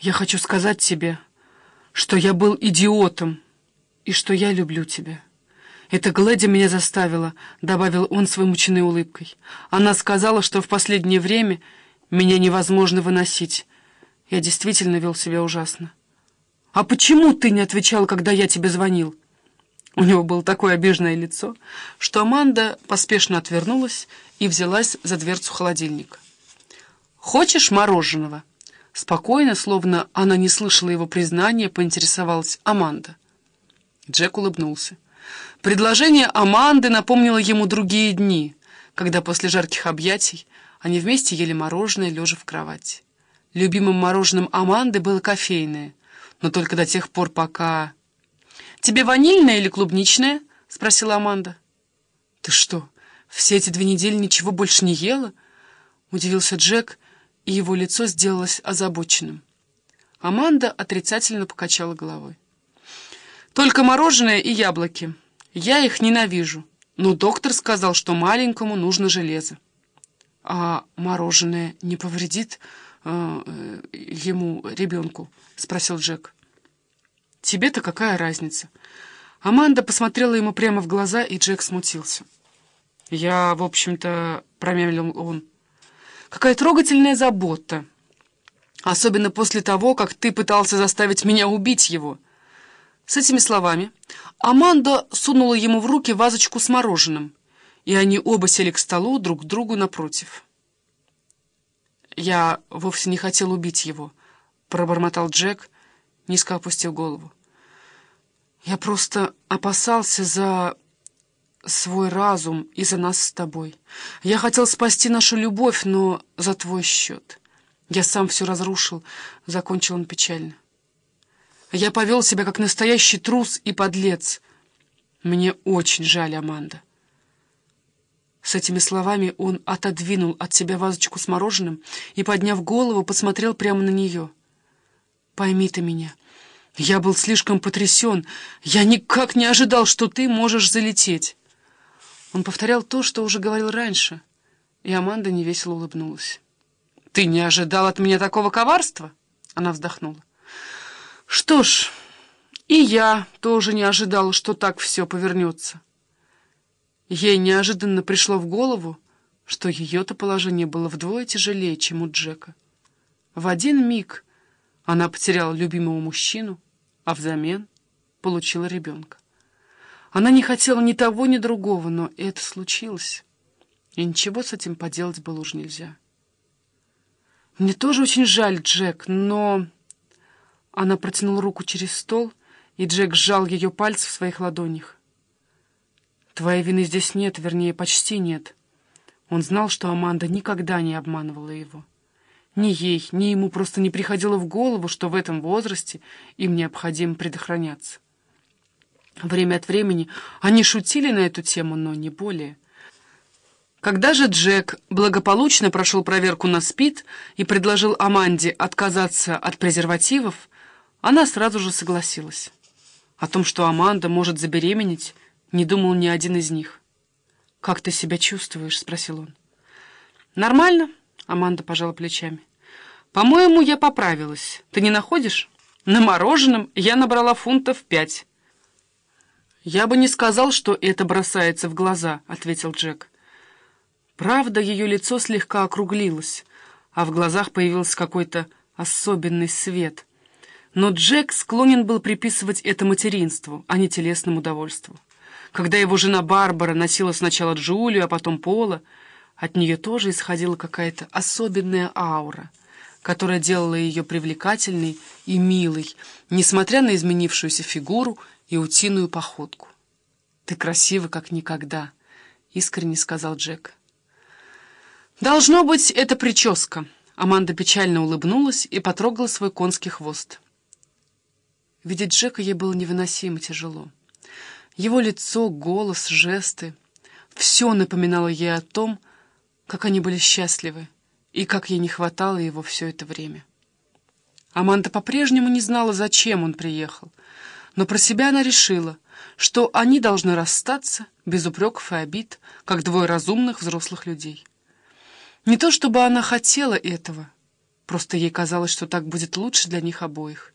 Я хочу сказать тебе, что я был идиотом и что я люблю тебя. Это Глэдди меня заставила, — добавил он с вымученной улыбкой. Она сказала, что в последнее время меня невозможно выносить. Я действительно вел себя ужасно. «А почему ты не отвечал, когда я тебе звонил?» У него было такое обиженное лицо, что Аманда поспешно отвернулась и взялась за дверцу холодильника. «Хочешь мороженого?» Спокойно, словно она не слышала его признания, поинтересовалась Аманда. Джек улыбнулся. Предложение Аманды напомнило ему другие дни, когда после жарких объятий они вместе ели мороженое, лежа в кровати. Любимым мороженым Аманды было кофейное, но только до тех пор, пока... «Тебе ванильное или клубничное?» — спросила Аманда. «Ты что, все эти две недели ничего больше не ела?» — удивился Джек, и его лицо сделалось озабоченным. Аманда отрицательно покачала головой. «Только мороженое и яблоки. Я их ненавижу, но доктор сказал, что маленькому нужно железо». «А мороженое не повредит э, э ему, ребенку?» — спросил Джек. «Тебе-то какая разница?» Аманда посмотрела ему прямо в глаза, и Джек смутился. «Я, в общем-то...» — промямлил он. Какая трогательная забота. Особенно после того, как ты пытался заставить меня убить его. С этими словами Аманда сунула ему в руки вазочку с мороженым, и они оба сели к столу друг к другу напротив. «Я вовсе не хотел убить его», — пробормотал Джек, низко опустив голову. «Я просто опасался за свой разум и за нас с тобой. Я хотел спасти нашу любовь, но за твой счет. Я сам все разрушил, — закончил он печально. Я повел себя как настоящий трус и подлец. Мне очень жаль, Аманда. С этими словами он отодвинул от себя вазочку с мороженым и, подняв голову, посмотрел прямо на нее. «Пойми ты меня». Я был слишком потрясен. Я никак не ожидал, что ты можешь залететь. Он повторял то, что уже говорил раньше, и Аманда невесело улыбнулась. «Ты не ожидал от меня такого коварства?» Она вздохнула. «Что ж, и я тоже не ожидал, что так все повернется». Ей неожиданно пришло в голову, что ее-то положение было вдвое тяжелее, чем у Джека. В один миг она потеряла любимого мужчину, а взамен получила ребенка. Она не хотела ни того, ни другого, но это случилось. И ничего с этим поделать было уже нельзя. «Мне тоже очень жаль, Джек, но...» Она протянула руку через стол, и Джек сжал ее пальцы в своих ладонях. «Твоей вины здесь нет, вернее, почти нет». Он знал, что Аманда никогда не обманывала его. Ни ей, ни ему просто не приходило в голову, что в этом возрасте им необходимо предохраняться. Время от времени они шутили на эту тему, но не более. Когда же Джек благополучно прошел проверку на СПИД и предложил Аманде отказаться от презервативов, она сразу же согласилась. О том, что Аманда может забеременеть, не думал ни один из них. «Как ты себя чувствуешь?» — спросил он. «Нормально», — Аманда пожала плечами. «По-моему, я поправилась. Ты не находишь? На мороженом я набрала фунтов пять». «Я бы не сказал, что это бросается в глаза», — ответил Джек. Правда, ее лицо слегка округлилось, а в глазах появился какой-то особенный свет. Но Джек склонен был приписывать это материнству, а не телесному удовольствию. Когда его жена Барбара носила сначала Джулию, а потом Пола, от нее тоже исходила какая-то особенная аура, которая делала ее привлекательной и милой, несмотря на изменившуюся фигуру и утиную походку. «Ты красива, как никогда», — искренне сказал Джек. «Должно быть, это прическа». Аманда печально улыбнулась и потрогала свой конский хвост. Видеть Джека ей было невыносимо тяжело. Его лицо, голос, жесты — все напоминало ей о том, как они были счастливы и как ей не хватало его все это время. Аманда по-прежнему не знала, зачем он приехал — но про себя она решила, что они должны расстаться без упреков и обид, как двое разумных взрослых людей. Не то чтобы она хотела этого, Просто ей казалось, что так будет лучше для них обоих.